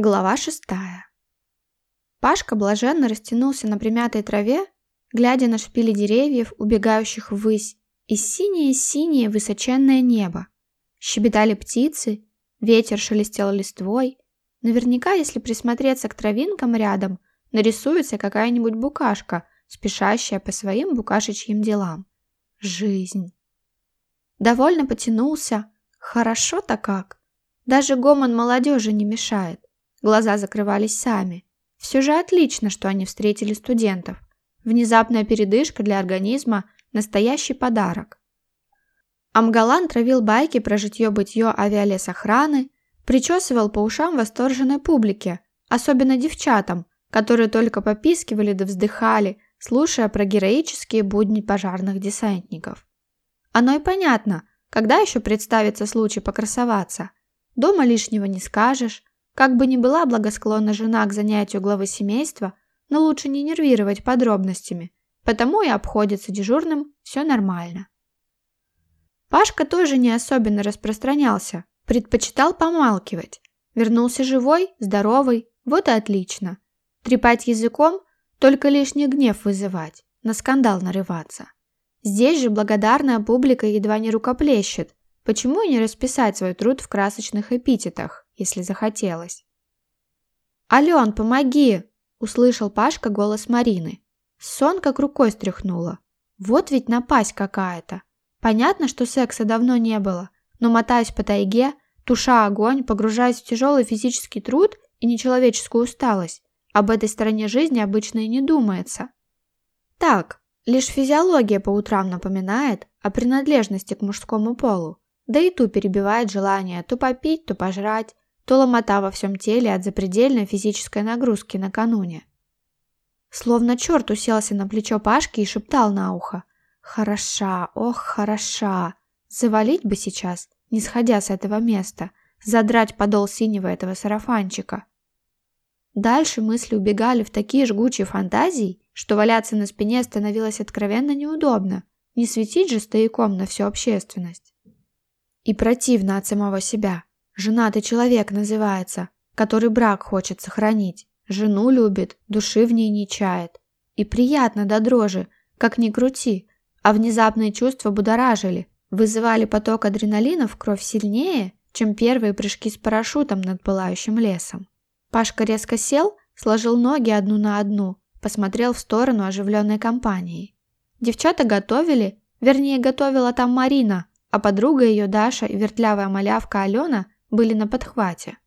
Глава шестая. Пашка блаженно растянулся на примятой траве, глядя на шпили деревьев, убегающих ввысь, и синее-синее высоченное небо. Щебетали птицы, ветер шелестел листвой. Наверняка, если присмотреться к травинкам рядом, нарисуется какая-нибудь букашка, спешащая по своим букашечьим делам. Жизнь. Довольно потянулся. Хорошо-то как. Даже гомон молодежи не мешает. Глаза закрывались сами. Все же отлично, что они встретили студентов. Внезапная передышка для организма – настоящий подарок. Амгалан травил байки про житье-бытье авиалесохраны, причесывал по ушам восторженной публике, особенно девчатам, которые только попискивали да вздыхали, слушая про героические будни пожарных десантников. Оно и понятно, когда еще представится случай покрасоваться. Дома лишнего не скажешь, Как бы ни была благосклонна жена к занятию главы семейства, но лучше не нервировать подробностями, потому и обходится дежурным все нормально. Пашка тоже не особенно распространялся, предпочитал помалкивать. Вернулся живой, здоровый, вот и отлично. Трепать языком, только лишний гнев вызывать, на скандал нарываться. Здесь же благодарная публика едва не рукоплещет, почему и не расписать свой труд в красочных эпитетах если захотелось. «Ален, помоги!» – услышал Пашка голос Марины. Сон как рукой стряхнула. Вот ведь напасть какая-то. Понятно, что секса давно не было, но мотаюсь по тайге, туша огонь, погружаясь в тяжелый физический труд и нечеловеческую усталость. Об этой стороне жизни обычно и не думается. Так, лишь физиология по утрам напоминает о принадлежности к мужскому полу, да и ту перебивает желание то попить, то пожрать, то ломота во всем теле от запредельной физической нагрузки накануне. Словно черт уселся на плечо Пашки и шептал на ухо. «Хороша, ох, хороша! Завалить бы сейчас, не сходя с этого места, задрать подол синего этого сарафанчика». Дальше мысли убегали в такие жгучие фантазии, что валяться на спине становилось откровенно неудобно, не светить же стояком на всю общественность. И противно от самого себя – Женатый человек называется, который брак хочет сохранить. Жену любит, души в ней не чает. И приятно до дрожи, как ни крути. А внезапные чувства будоражили, вызывали поток адреналина в кровь сильнее, чем первые прыжки с парашютом над пылающим лесом. Пашка резко сел, сложил ноги одну на одну, посмотрел в сторону оживленной компании. Девчата готовили, вернее готовила там Марина, а подруга ее Даша и вертлявая малявка Алена были на подхвате.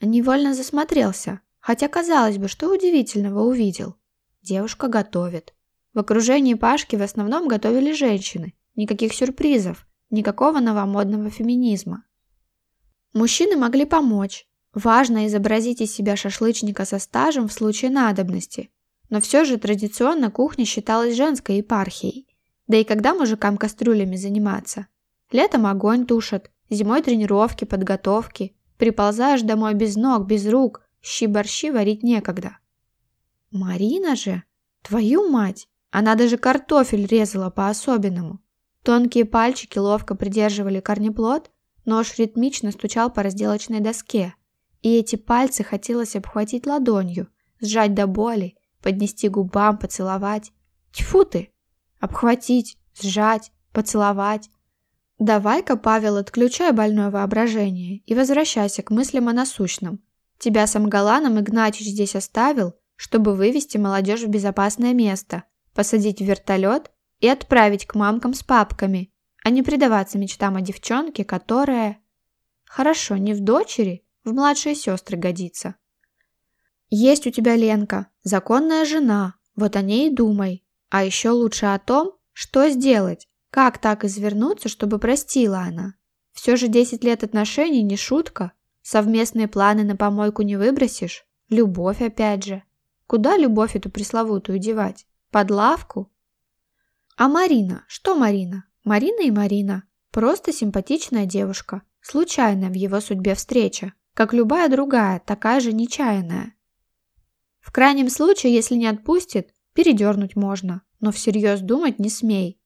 Невольно засмотрелся, хотя, казалось бы, что удивительного увидел. Девушка готовит. В окружении Пашки в основном готовили женщины. Никаких сюрпризов, никакого новомодного феминизма. Мужчины могли помочь. Важно изобразить из себя шашлычника со стажем в случае надобности. Но все же традиционно кухня считалась женской епархией. Да и когда мужикам кастрюлями заниматься? Летом огонь тушат, Зимой тренировки, подготовки. Приползаешь домой без ног, без рук. Щи-борщи варить некогда. Марина же, твою мать, она даже картофель резала по-особенному. Тонкие пальчики ловко придерживали корнеплод, нож ритмично стучал по разделочной доске. И эти пальцы хотелось обхватить ладонью, сжать до боли, поднести губам, поцеловать. Тьфу ты! Обхватить, сжать, поцеловать. Давай-ка, Павел, отключай больное воображение и возвращайся к мыслям о насущном. Тебя сам Галаном Игнатьич здесь оставил, чтобы вывести молодежь в безопасное место, посадить в вертолет и отправить к мамкам с папками, а не предаваться мечтам о девчонке, которая... Хорошо, не в дочери, в младшие сестры годится. Есть у тебя Ленка, законная жена, вот о ней и думай. А еще лучше о том, что сделать, как так извернуться, чтобы простила она? Все же 10 лет отношений не шутка. Совместные планы на помойку не выбросишь. Любовь опять же. Куда любовь эту пресловутую девать? Под лавку? А Марина? Что Марина? Марина и Марина. Просто симпатичная девушка. Случайная в его судьбе встреча. Как любая другая, такая же нечаянная. В крайнем случае, если не отпустит, передернуть можно. Но всерьез думать не смей.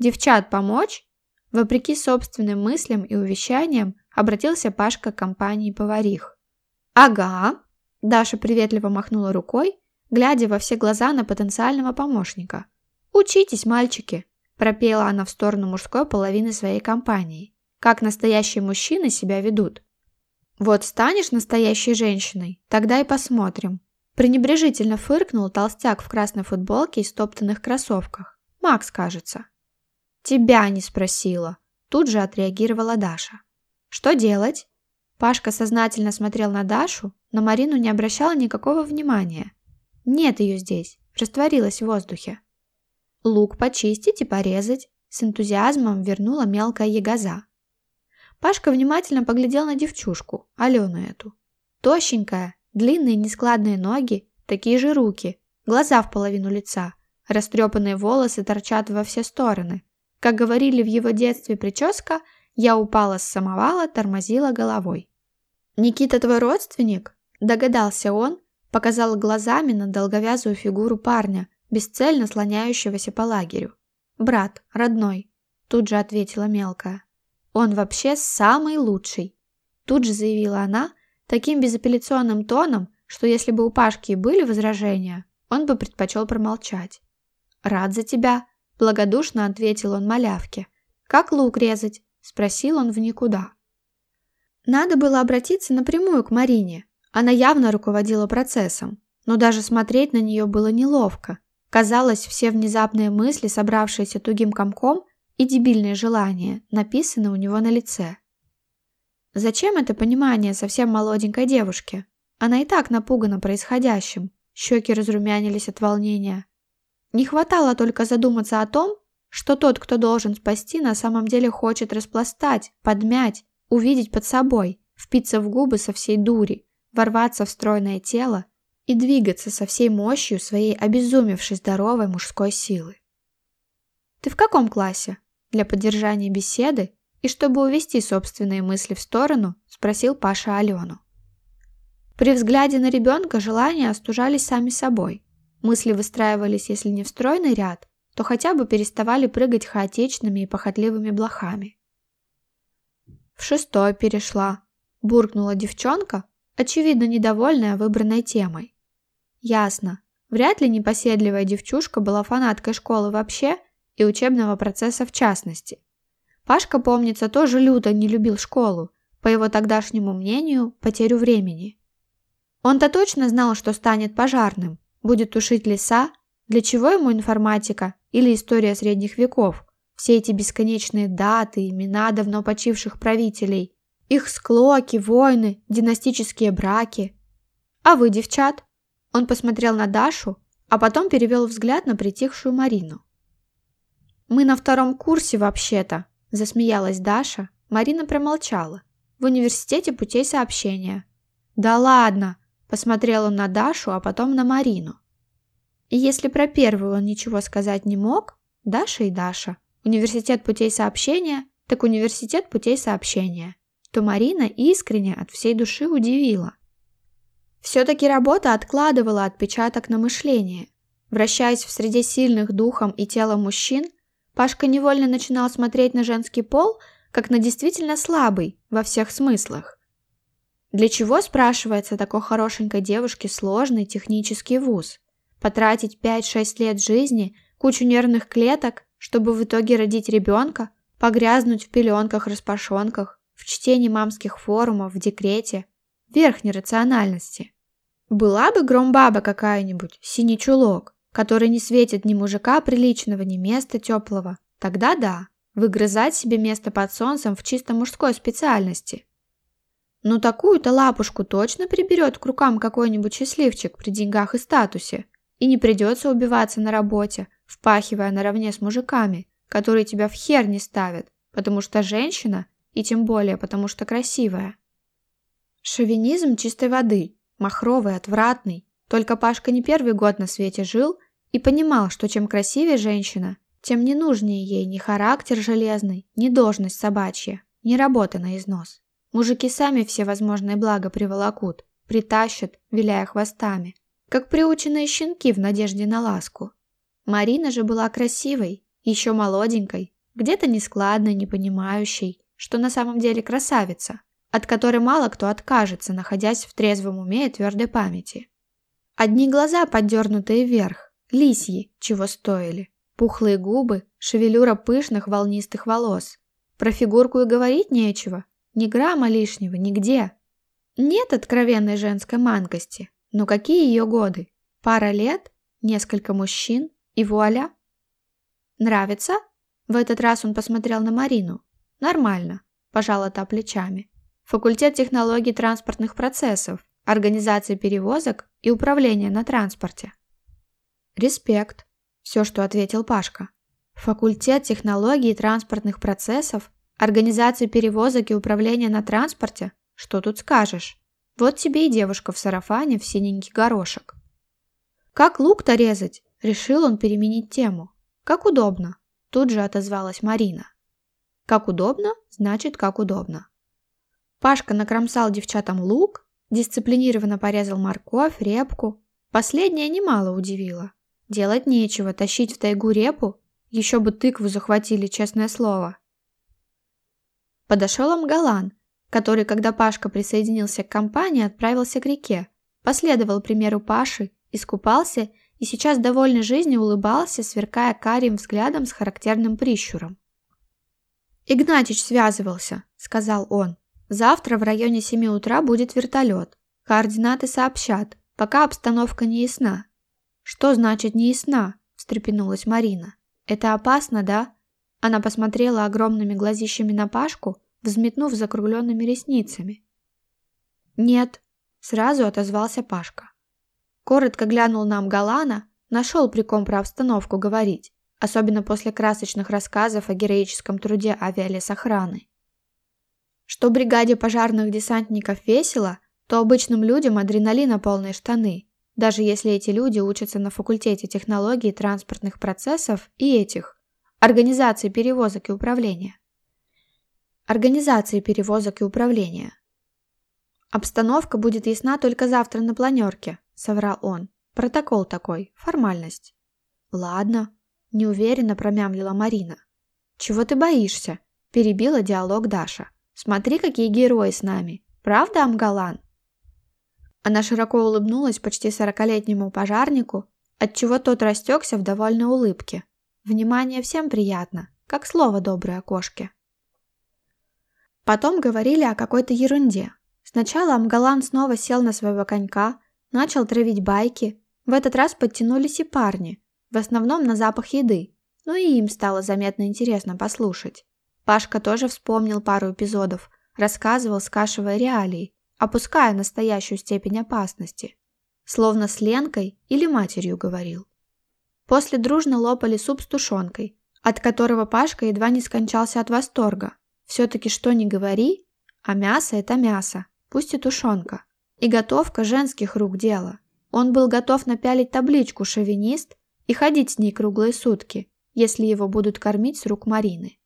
Девчат помочь? Вопреки собственным мыслям и увещаниям обратился Пашка к компании поварих. «Ага», – Даша приветливо махнула рукой, глядя во все глаза на потенциального помощника. «Учитесь, мальчики», – пропела она в сторону мужской половины своей компании. «Как настоящие мужчины себя ведут». «Вот станешь настоящей женщиной, тогда и посмотрим», – пренебрежительно фыркнул толстяк в красной футболке и стоптанных кроссовках. «Макс, кажется». «Тебя не спросила», – тут же отреагировала Даша. «Что делать?» Пашка сознательно смотрел на Дашу, но Марину не обращала никакого внимания. «Нет ее здесь, растворилась в воздухе». «Лук почистить и порезать», – с энтузиазмом вернула мелкая ягоза. Пашка внимательно поглядел на девчушку, Алену эту. Тощенькая, длинные нескладные ноги, такие же руки, глаза в половину лица, растрепанные волосы торчат во все стороны, как говорили в его детстве прическа, я упала с самовала, тормозила головой. «Никита твой родственник?» – догадался он, показал глазами на долговязую фигуру парня, бесцельно слоняющегося по лагерю. «Брат, родной», – тут же ответила мелкая. «Он вообще самый лучший», – тут же заявила она таким безапелляционным тоном, что если бы у Пашки и были возражения, он бы предпочел промолчать. «Рад за тебя», Благодушно ответил он малявке. «Как лук резать?» – спросил он в никуда. Надо было обратиться напрямую к Марине. Она явно руководила процессом, но даже смотреть на нее было неловко. Казалось, все внезапные мысли, собравшиеся тугим комком, и дебильные желания, написаны у него на лице. Зачем это понимание совсем молоденькой девушки? Она и так напугана происходящим. Щеки разрумянились от волнения. Не хватало только задуматься о том, что тот, кто должен спасти, на самом деле хочет распластать, подмять, увидеть под собой, впиться в губы со всей дури, ворваться в стройное тело и двигаться со всей мощью своей обезумевшей здоровой мужской силы. «Ты в каком классе?» Для поддержания беседы и чтобы увести собственные мысли в сторону, спросил Паша Алену. При взгляде на ребенка желания остужались сами собой – Мысли выстраивались, если не в стройный ряд, то хотя бы переставали прыгать хаотичными и похотливыми блохами. В шестой перешла. Буркнула девчонка, очевидно недовольная выбранной темой. Ясно. Вряд ли непоседливая девчушка была фанаткой школы вообще и учебного процесса в частности. Пашка, помнится, тоже люто не любил школу, по его тогдашнему мнению, потерю времени. Он-то точно знал, что станет пожарным, Будет тушить леса? Для чего ему информатика или история средних веков? Все эти бесконечные даты, имена давно почивших правителей, их склоки, войны, династические браки. А вы, девчат? Он посмотрел на Дашу, а потом перевел взгляд на притихшую Марину. «Мы на втором курсе вообще-то», – засмеялась Даша. Марина промолчала. «В университете путей сообщения». «Да ладно!» посмотрел он на Дашу, а потом на Марину. И если про первую он ничего сказать не мог, Даша и Даша. Университет путей сообщения, так университет путей сообщения. То Марина искренне от всей души удивила. Все-таки работа откладывала отпечаток на мышление. Вращаясь в среде сильных духом и телом мужчин, Пашка невольно начинал смотреть на женский пол, как на действительно слабый во всех смыслах. Для чего, спрашивается, такой хорошенькой девушке сложный технический вуз? Потратить 5-6 лет жизни, кучу нервных клеток чтобы в итоге родить ребенка, погрязнуть в пеленках-распашонках, в чтении мамских форумов, в декрете. Верхней рациональности. Была бы громбаба какая-нибудь, синий чулок, который не светит ни мужика приличного, ни места теплого, тогда да, выгрызать себе место под солнцем в чисто мужской Ну такую то лапушку точно приберет к рукам какой-нибудь счастливчик при деньгах и статусе. И не придется убиваться на работе, впахивая наравне с мужиками, которые тебя в хер не ставят, потому что женщина, и тем более потому что красивая. Шовинизм чистой воды, махровый, отвратный. Только Пашка не первый год на свете жил и понимал, что чем красивее женщина, тем не нужнее ей ни характер железный, ни должность собачья, ни работа на износ. Мужики сами все возможные блага приволокут, притащат, виляя хвостами, как приученные щенки в надежде на ласку. Марина же была красивой, еще молоденькой, где-то нескладной, непонимающей, что на самом деле красавица, от которой мало кто откажется, находясь в трезвом уме и твердой памяти. Одни глаза, поддернутые вверх, лисьи, чего стоили, пухлые губы, шевелюра пышных волнистых волос. Про фигурку и говорить нечего, ни грамма лишнего, нигде. Нет откровенной женской манкости, но какие ее годы? Пара лет, несколько мужчин и вуаля. Нравится? В этот раз он посмотрел на Марину. Нормально, пожала та плечами. Факультет технологий транспортных процессов, организации перевозок и управления на транспорте. Респект, все, что ответил Пашка. Факультет технологий транспортных процессов, Организация перевозок и управление на транспорте? Что тут скажешь? Вот тебе и девушка в сарафане в синенький горошек. «Как лук-то резать?» – решил он переменить тему. «Как удобно?» – тут же отозвалась Марина. «Как удобно?» – значит, как удобно. Пашка накромсал девчатам лук, дисциплинированно порезал морковь, репку. Последнее немало удивило. Делать нечего, тащить в тайгу репу, еще бы тыкву захватили, честное слово подошел Амгалан, который, когда Пашка присоединился к компании, отправился к реке, последовал примеру Паши, искупался и сейчас довольный жизнью улыбался, сверкая карим взглядом с характерным прищуром. «Игнатич связывался», — сказал он. «Завтра в районе 7 утра будет вертолет. Координаты сообщат, пока обстановка не ясна». «Что значит не ясна?» – встрепенулась Марина. «Это опасно, да?» Она посмотрела огромными глазищами на Пашку, взметнув закругленными ресницами. «Нет», — сразу отозвался Пашка. Коротко глянул на Галана, нашел приком про обстановку говорить, особенно после красочных рассказов о героическом труде авиалесохраны. Что бригаде пожарных десантников весело, то обычным людям адреналина полные штаны, даже если эти люди учатся на факультете технологии транспортных процессов и этих, Организации перевозок и управления. Организации перевозок и управления. «Обстановка будет ясна только завтра на планерке», — соврал он. «Протокол такой, формальность». «Ладно», — неуверенно промямлила Марина. «Чего ты боишься?» — перебила диалог Даша. «Смотри, какие герои с нами. Правда, Амгалан?» Она широко улыбнулась почти сорокалетнему пожарнику, отчего тот растекся в довольной улыбке. Внимание всем приятно, как слово доброй окошке. Потом говорили о какой-то ерунде. Сначала Амгалан снова сел на своего конька, начал травить байки. В этот раз подтянулись и парни, в основном на запах еды, но ну и им стало заметно интересно послушать. Пашка тоже вспомнил пару эпизодов, рассказывал, скашивая реалии, опуская настоящую степень опасности. Словно с Ленкой или матерью говорил. После дружно лопали суп с тушенкой, от которого Пашка едва не скончался от восторга. Все-таки что не говори, а мясо – это мясо, пусть и тушенка. И готовка женских рук дело. Он был готов напялить табличку «Шовинист» и ходить с ней круглые сутки, если его будут кормить с рук Марины.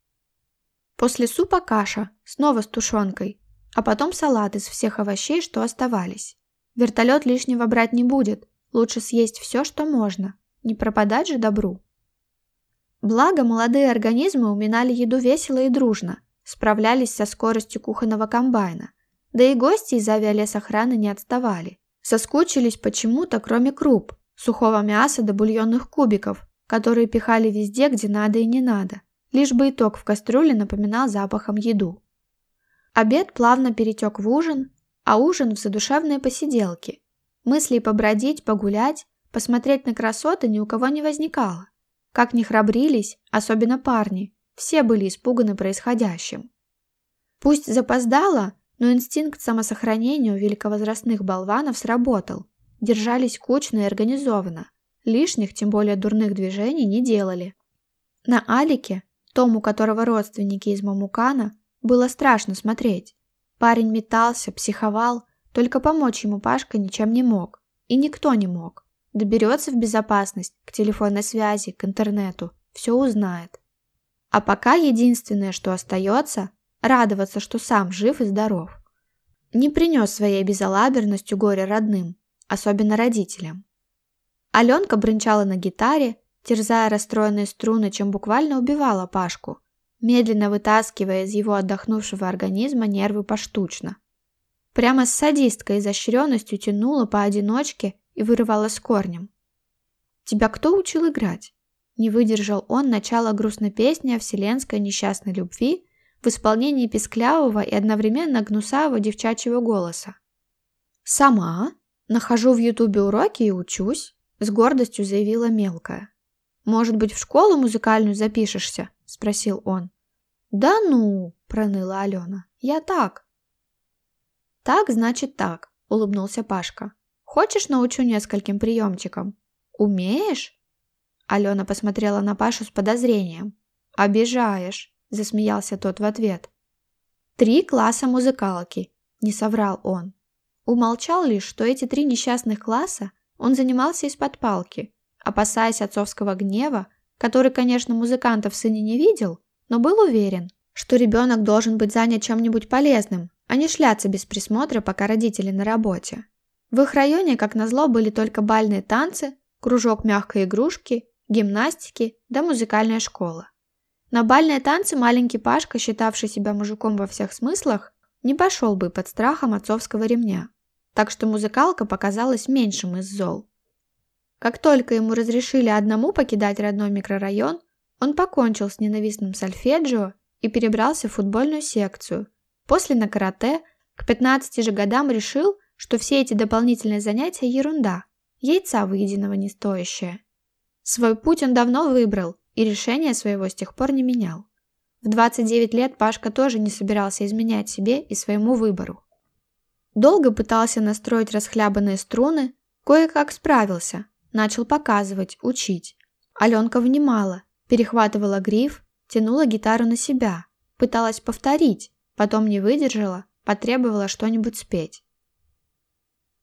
После супа каша, снова с тушенкой, а потом салат из всех овощей, что оставались. Вертолет лишнего брать не будет, лучше съесть все, что можно, не пропадать же добру. Благо, молодые организмы уминали еду весело и дружно, справлялись со скоростью кухонного комбайна, да и гости из авиалесохраны не отставали. Соскучились почему-то, кроме круп, сухого мяса до бульонных кубиков, которые пихали везде, где надо и не надо, лишь бы итог в кастрюле напоминал запахом еду. Обед плавно перетек в ужин, а ужин в задушевные посиделки, мысли побродить, погулять, посмотреть на красоты ни у кого не возникало. Как ни храбрились, особенно парни, все были испуганы происходящим. Пусть запоздало, но инстинкт самосохранения у великовозрастных болванов сработал. Держались кучно и организованно. Лишних, тем более дурных движений, не делали. На Алике, том, у которого родственники из Мамукана, было страшно смотреть. Парень метался, психовал, только помочь ему Пашка ничем не мог. И никто не мог доберется в безопасность, к телефонной связи, к интернету, все узнает. А пока единственное, что остается, радоваться, что сам жив и здоров. Не принес своей безалаберностью горе родным, особенно родителям. Аленка бренчала на гитаре, терзая расстроенные струны, чем буквально убивала Пашку, медленно вытаскивая из его отдохнувшего организма нервы поштучно. Прямо с садисткой изощренностью тянула поодиночке и вырывалась корнем. «Тебя кто учил играть?» Не выдержал он начало грустной песни о вселенской несчастной любви в исполнении песклявого и одновременно гнусавого девчачьего голоса. «Сама? Нахожу в ютубе уроки и учусь», — с гордостью заявила мелкая. «Может быть, в школу музыкальную запишешься?» — спросил он. «Да ну!» — проныла Алена. «Я так». «Так значит так», — улыбнулся Пашка. «Хочешь, научу нескольким приемчикам?» «Умеешь?» Алена посмотрела на Пашу с подозрением. «Обижаешь», – засмеялся тот в ответ. «Три класса музыкалки», – не соврал он. Умолчал лишь, что эти три несчастных класса он занимался из-под палки, опасаясь отцовского гнева, который, конечно, музыкантов в сыне не видел, но был уверен, что ребенок должен быть занят чем-нибудь полезным, а не шляться без присмотра, пока родители на работе. В их районе, как назло, были только бальные танцы, кружок мягкой игрушки, гимнастики да музыкальная школа. На бальные танцы маленький Пашка, считавший себя мужиком во всех смыслах, не пошел бы под страхом отцовского ремня, так что музыкалка показалась меньшим из зол. Как только ему разрешили одному покидать родной микрорайон, он покончил с ненавистным сольфеджио и перебрался в футбольную секцию. После на карате к 15 же годам решил, что все эти дополнительные занятия ерунда, яйца выеденного не стоящая. Свой путь он давно выбрал и решение своего с тех пор не менял. В 29 лет Пашка тоже не собирался изменять себе и своему выбору. Долго пытался настроить расхлябанные струны, кое-как справился, начал показывать, учить. Аленка внимала, перехватывала гриф, тянула гитару на себя, пыталась повторить, потом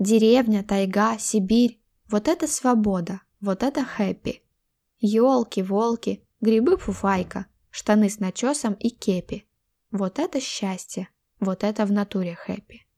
Деревня, тайга, Сибирь – вот это свобода, вот это хэппи. Ёлки, волки, грибы фуфайка, штаны с начесом и кепи. Вот это счастье, вот это в натуре хэппи.